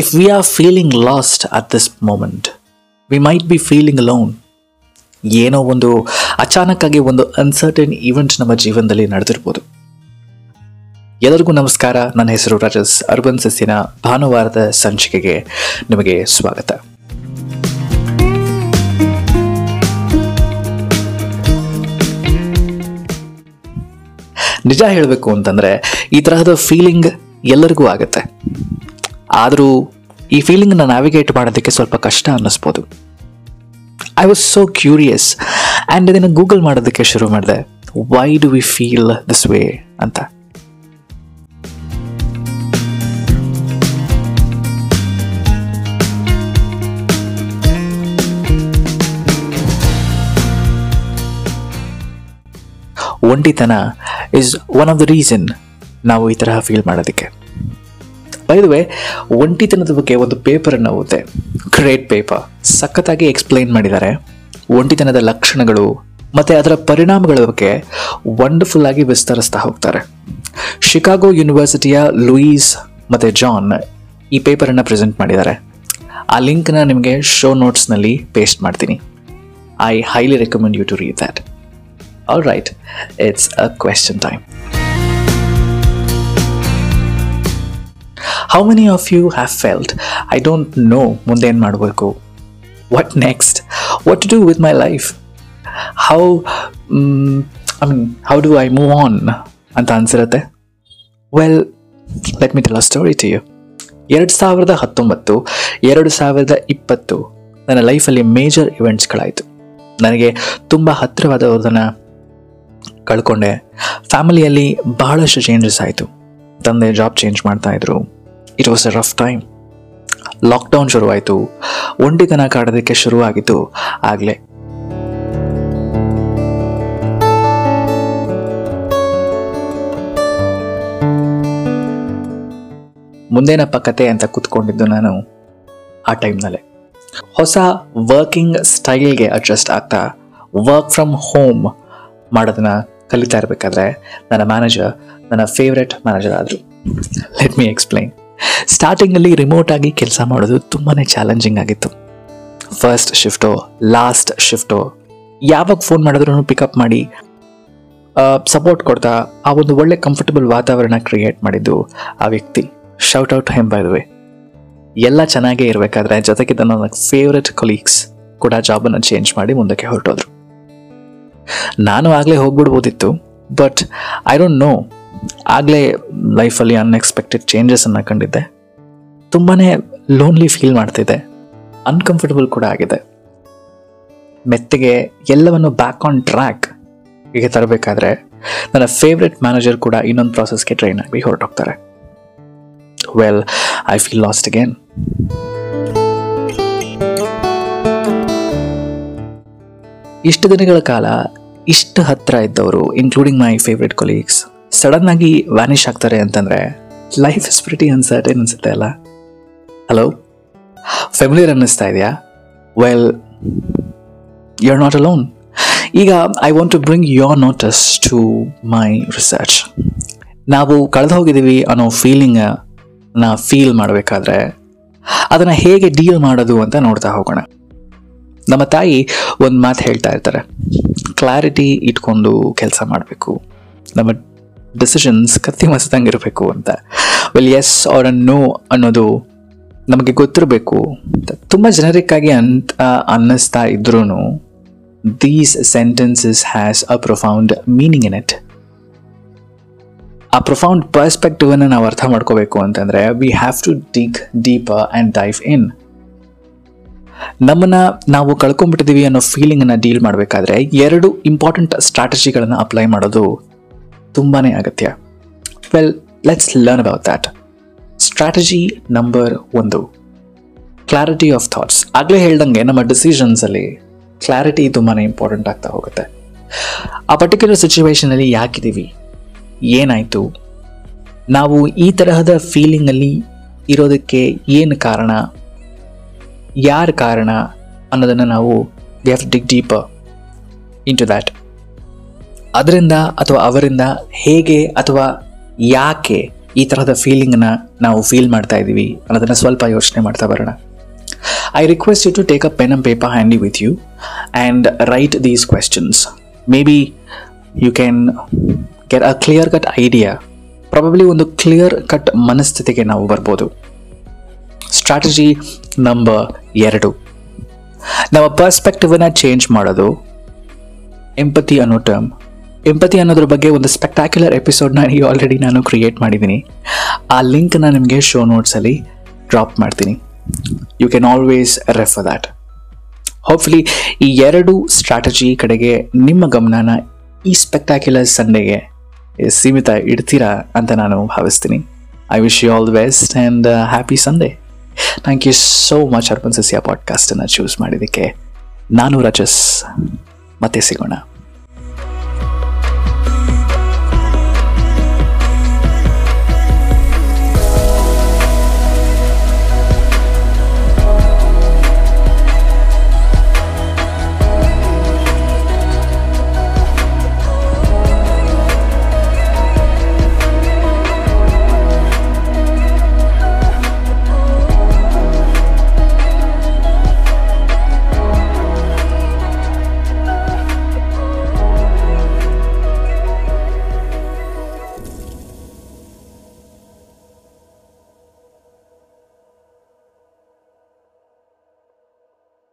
if we are feeling lost at this moment, we might be feeling alone. ಏನೋ ಒಂದು ಅಚಾನಕ್ಕಾಗಿ ಒಂದು uncertain event ನಮ್ಮ ಜೀವನದಲ್ಲಿ ನಡೆದಿರ್ಬೋದು. ಎಲ್ಲರಿಗೂ ನಮಸ್ಕಾರ. ನನ್ನ ಹೆಸರು ರಾಜಸ್ ಅರ್ಬನ್ ಸಸ್ಯನ ಭಾನುವಾರದ ಸಂಚಿಕೆಗೆ ನಿಮಗೆ ಸ್ವಾಗತ. ನಿಜ ಹೇಳಬೇಕು ಅಂತಂದರೆ ಈ ತರಹದ ಫೀಲಿಂಗ್ ಎಲ್ಲರಿಗೂ ಆಗುತ್ತೆ. ಆದರೂ ಈ ಫೀಲಿಂಗ್ನ ನ್ಯಾವಿಗೇಟ್ ಮಾಡೋದಕ್ಕೆ ಸ್ವಲ್ಪ ಕಷ್ಟ ಅನ್ನಿಸ್ಬೋದು. I was so curious and ಇದನ್ನು ಗೂಗಲ್ ಮಾಡೋದಕ್ಕೆ ಶುರು ಮಾಡಿದೆ. Why do we feel this way ಅಂತ. ಒಂಟಿತನ is one of the reason ನಾವು ಈ ತರಹ ಫೀಲ್ ಮಾಡೋದಕ್ಕೆ. ಬೈದುವೆ ಒಂಟಿತನದ ಬಗ್ಗೆ ಒಂದು ಪೇಪರನ್ನು ಓದಿದೆ. ಗ್ರೇಟ್ ಪೇಪರ್ ಸಖತ್ತಾಗಿ ಎಕ್ಸ್ಪ್ಲೈನ್ ಮಾಡಿದ್ದಾರೆ. ಒಂಟಿತನದ ಲಕ್ಷಣಗಳು ಮತ್ತು ಅದರ ಪರಿಣಾಮಗಳ ಬಗ್ಗೆ ವಂಡರ್ಫುಲ್ ಆಗಿ ವಿಸ್ತರಿಸ್ತಾ ಹೋಗ್ತಾರೆ. ಶಿಕಾಗೋ ಯೂನಿವರ್ಸಿಟಿಯ ಲೂಯಿಸ್ ಮತ್ತು ಜಾನ್ ಈ ಪೇಪರನ್ನು ಪ್ರೆಸೆಂಟ್ ಮಾಡಿದ್ದಾರೆ. ಆ ಲಿಂಕ್ನ ನಿಮಗೆ ಶೋ ನೋಟ್ಸ್ನಲ್ಲಿ ಪೇಸ್ಟ್ ಮಾಡ್ತೀನಿ. I highly recommend you to read that all right it's a question time how many of you have felt I don't know ಮುಂದೇನು ಮಾಡಬೇಕು? What next what to do with my life how I mean how do I move on ಅಂತ ಅನ್ಸಿರುತ್ತೆ. Well let me tell a story to you ಎರಡು ಸಾವಿರದ ಹತ್ತೊಂಬತ್ತು, ಎರಡು ಸಾವಿರದ ಇಪ್ಪತ್ತು ನನ್ನ ಲೈಫಲ್ಲಿ ಮೇಜರ್ ಇವೆಂಟ್ಸ್ಗಳಾಯಿತು ನನಗೆ ತುಂಬ ಹತ್ತಿರವಾದವ್ರದನ್ನು ಕಳ್ಕೊಂಡೆ. ಫ್ಯಾಮಿಲಿಯಲ್ಲಿ ಬಹಳಷ್ಟು ಚೇಂಜಸ್ ಆಯಿತು. ತಂದೆ ಜಾಬ್ ಚೇಂಜ್ ಮಾಡ್ತಾಯಿದ್ರು it was a rough time lockdown ಶುರುವಾಯಿತು. ಒಂಟಿತನ ಕಾಡೋದಕ್ಕೆ ಶುರುವಾಗಿತ್ತು. ಆಗಲೇ. ಮುಂದೇನಪ್ಪ ಕತೆ ಅಂತ ಕೂತ್ಕೊಂಡಿದ್ದು ನಾನು ಆ ಟೈಮ್ನಲ್ಲೇ. ಹೊಸ ವರ್ಕಿಂಗ್ ಸ್ಟೈಲ್ಗೆ ಅಡ್ಜಸ್ಟ್ ಆಗ್ತಾ ವರ್ಕ್ ಫ್ರಮ್ ಹೋಮ್ ಮಾಡೋದನ್ನ ಕಲಿತಾ ಇರಬೇಕಾದ್ರೆ ನನ್ನ ಮ್ಯಾನೇಜರ್, ನನ್ನ ಫೇವ್ರೆಟ್ ಮ್ಯಾನೇಜರ್ ಆದರು. ಲೆಟ್ ಮೀ ಎಕ್ಸ್ಪ್ಲೈನ್ ಸ್ಟಾರ್ಟಿಂಗಲ್ಲಿ ರಿಮೋಟ್ ಆಗಿ ಕೆಲಸ ಮಾಡೋದು ತುಂಬಾ ಚಾಲೆಂಜಿಂಗ್ ಆಗಿತ್ತು. ಫಸ್ಟ್ ಶಿಫ್ಟೋ ಲಾಸ್ಟ್ ಶಿಫ್ಟೋ ಯಾವಾಗ ಫೋನ್ ಮಾಡಿದ್ರು ಪಿಕಪ್ ಮಾಡಿ ಸಪೋರ್ಟ್ ಕೊಡ್ತಾ ಆ ಒಂದು ಒಳ್ಳೆ ಕಂಫರ್ಟಬಲ್ ವಾತಾವರಣ ಕ್ರಿಯೇಟ್ ಮಾಡಿದ್ದು ಆ ವ್ಯಕ್ತಿ. ಶೌಟ್ ಔಟ್ ಬೈ ಎಲ್ಲ ಚೆನ್ನಾಗೇ ಇರಬೇಕಾದ್ರೆ ಜೊತೆಗೆ ನನ್ನ ಫೇವ್ರೆಟ್ ಕೊಲೀಗ್ಸ್ ಕೂಡ ಜಾಬನ್ನು ಚೇಂಜ್ ಮಾಡಿ ಮುಂದಕ್ಕೆ ಹೊರಟೋದ್ರು. ನಾನು ಆಗಲೇ ಹೋಗ್ಬಿಡ್ಬೋದಿತ್ತು ಬಟ್ ಐ ಡೋಂಟ್ ನೋ ಆಗಲೇ ಲೈಫಲ್ಲಿ ಅನ್ಎಕ್ಸ್ಪೆಕ್ಟೆಡ್ ಚೇಂಜಸನ್ನು ಕಂಡಿದ್ದೆ. ತುಂಬಾ ಲೋನ್ಲಿ ಫೀಲ್ ಮಾಡ್ತಿದ್ದೆ. ಅನ್ಕಂಫರ್ಟಬಲ್ ಕೂಡ ಆಗಿದೆ. ಮೆತ್ತಿಗೆ ಎಲ್ಲವನ್ನು ಬ್ಯಾಕ್ ಆನ್ ಟ್ರ್ಯಾಕ್ ಹೀಗೆ ತರಬೇಕಾದ್ರೆ ನನ್ನ ಫೇವ್ರೆಟ್ ಮ್ಯಾನೇಜರ್ ಕೂಡ ಇನ್ನೊಂದು ಪ್ರಾಸೆಸ್ಗೆ ಟ್ರೈನ್ ಆಗಿ ಹೊರಟೋಗ್ತಾರೆ. Well I feel lost again ಇಷ್ಟು ದಿನಗಳ ಕಾಲ ಇಷ್ಟು ಹತ್ತಿರ ಇದ್ದವರು including my favourite colleagues sudden ಆಗಿ ವ್ಯಾನಿಷ್ ಆಗ್ತಾರೆ ಅಂತಂದರೆ ಲೈಫ್ ಇಸ್ ಪ್ರಿಟಿ ಅನ್ಸರ್ಟೇನ್ ಅನ್ಸುತ್ತೆ ಅಲ್ಲ? ಹಲೋ ಫೆಮಿಲಿಯರ್ ಅನ್ನಿಸ್ತಾ ಇದೆಯಾ? Well you are not alone ಈಗ I want to bring your notice to my research ನಾವು ಕಳೆದು ಹೋಗಿದ್ದೀವಿ ಅನ್ನೋ ಫೀಲಿಂಗ್ ನಾ ಫೀಲ್ ಮಾಡಬೇಕಾದ್ರೆ ಅದನ್ನು ಹೇಗೆ ಡೀಲ್ ಮಾಡೋದು ಅಂತ ನೋಡ್ತಾ ಹೋಗೋಣ. ನಮ್ಮ ತಾಯಿ ಒಂದು ಮಾತು ಹೇಳ್ತಾ ಇರ್ತಾರೆ. ಕ್ಲಾರಿಟಿ ಇಟ್ಕೊಂಡು ಕೆಲಸ ಮಾಡಬೇಕು. ನಮ್ಮ ಡಿಸಿಷನ್ಸ್ ಕತ್ತಿ ಮಸ್ದಂಗೆ ಇರಬೇಕು ಅಂತ. ವೆಲ್ ಎಸ್ ಆರ್ ನೋ ಅನ್ನೋದು ನಮಗೆ ಗೊತ್ತಿರಬೇಕು ತುಂಬ ಜನರಿಕ್ಕಾಗಿ ಅಂತ ಅನ್ನಿಸ್ತಾ ಇದ್ರೂ these sentences has a profound meaning in it ಆ ಪ್ರೊಫೌಂಡ್ ಪರ್ಸ್ಪೆಕ್ಟಿವನ್ನು ನಾವು ಅರ್ಥ ಮಾಡ್ಕೋಬೇಕು ಅಂತಂದರೆ we have to dig deep and dive in ನಮ್ಮನ್ನು ನಾವು ಕಳ್ಕೊಂಡ್ಬಿಟ್ಟಿದ್ದೀವಿ ಅನ್ನೋ ಫೀಲಿಂಗನ್ನು ಡೀಲ್ ಮಾಡಬೇಕಾದ್ರೆ ಎರಡು ಇಂಪಾರ್ಟೆಂಟ್ ಸ್ಟ್ರಾಟಜಿಗಳನ್ನು ಅಪ್ಲೈ ಮಾಡೋದು ತುಂಬಾ ಅಗತ್ಯ. Well let's learn about that strategy number ಒಂದು. ಕ್ಲಾರಿಟಿ ಆಫ್ ಥಾಟ್ಸ್ ಆಗಲೇ ಹೇಳ್ದಂಗೆ ನಮ್ಮ ಡಿಸಿಷನ್ಸಲ್ಲಿ ಕ್ಲಾರಿಟಿ ತುಂಬಾ ಇಂಪಾರ್ಟೆಂಟ್ ಆಗ್ತಾ ಹೋಗುತ್ತೆ. ಆ ಪರ್ಟಿಕ್ಯುಲರ್ ಸಿಚುವೇಶನಲ್ಲಿ ಯಾಕಿದ್ದೀವಿ? ಏನಾಯಿತು? ನಾವು ಈ ತರಹದ ಫೀಲಿಂಗಲ್ಲಿ ಇರೋದಕ್ಕೆ ಏನು ಕಾರಣ? ಯಾರ ಕಾರಣ? ಅನ್ನೋದನ್ನು ನಾವು we have dig deeper into that ಅದರಿಂದ ಅಥವಾ ಅವರಿಂದ ಹೇಗೆ ಅಥವಾ ಯಾಕೆ ಈ ತರಹದ ಫೀಲಿಂಗ್ನ ನಾವು ಫೀಲ್ ಮಾಡ್ತಾ ಇದ್ದೀವಿ ಅನ್ನೋದನ್ನು ಸ್ವಲ್ಪ ಯೋಚನೆ ಮಾಡ್ತಾ ಬರೋಣ. I request you to take a pen and paper handy with you and write these questions maybe you can get a clear cut idea probably ಒಂದು ಕ್ಲಿಯರ್ ಕಟ್ ಮನಸ್ಥಿತಿಗೆ ನಾವು ಬರ್ಬೋದು. ಸ್ಟ್ರಾಟಜಿ ನಂಬರ್ ಎರಡು. ನಮ್ಮ ಪರ್ಸ್ಪೆಕ್ಟಿವನ್ನ ಚೇಂಜ್ ಮಾಡೋದು. ಎಂಪತಿ ಅನ್ನೋ term empathy ಅನ್ನೋದ್ರ ಬಗ್ಗೆ ಒಂದು ಸ್ಪೆಕ್ಟಾಕ್ಯುಲರ್ ಎಪಿಸೋಡ್ನ ಈ ಆಲ್ರೆಡಿ ನಾನು ಕ್ರಿಯೇಟ್ ಮಾಡಿದ್ದೀನಿ. ಆ ಲಿಂಕ್ನ ನಿಮಗೆ ಶೋ ನೋಟ್ಸಲ್ಲಿ ಡ್ರಾಪ್ ಮಾಡ್ತೀನಿ. You can always refer that hopefully ಈ ಎರಡು ಸ್ಟ್ರಾಟಜಿ ಕಡೆಗೆ ನಿಮ್ಮ ಗಮನನ ಈ ಸ್ಪೆಕ್ಟ್ಯಾಕ್ಯುಲರ್ ಸಂಡೇಗೆ ಸೀಮಿತ ಇಡ್ತೀರಾ ಅಂತ ನಾನು ಭಾವಿಸ್ತೀನಿ. I wish you all the best and happy Sunday thank you so much Arpan ಸಸ್ಯ ಪಾಡ್ಕಾಸ್ಟನ್ನು ಚೂಸ್ ಮಾಡಿದ್ದಕ್ಕೆ. ನಾನು ರಜಸ್. ಮತ್ತೆ ಸಿಗೋಣ.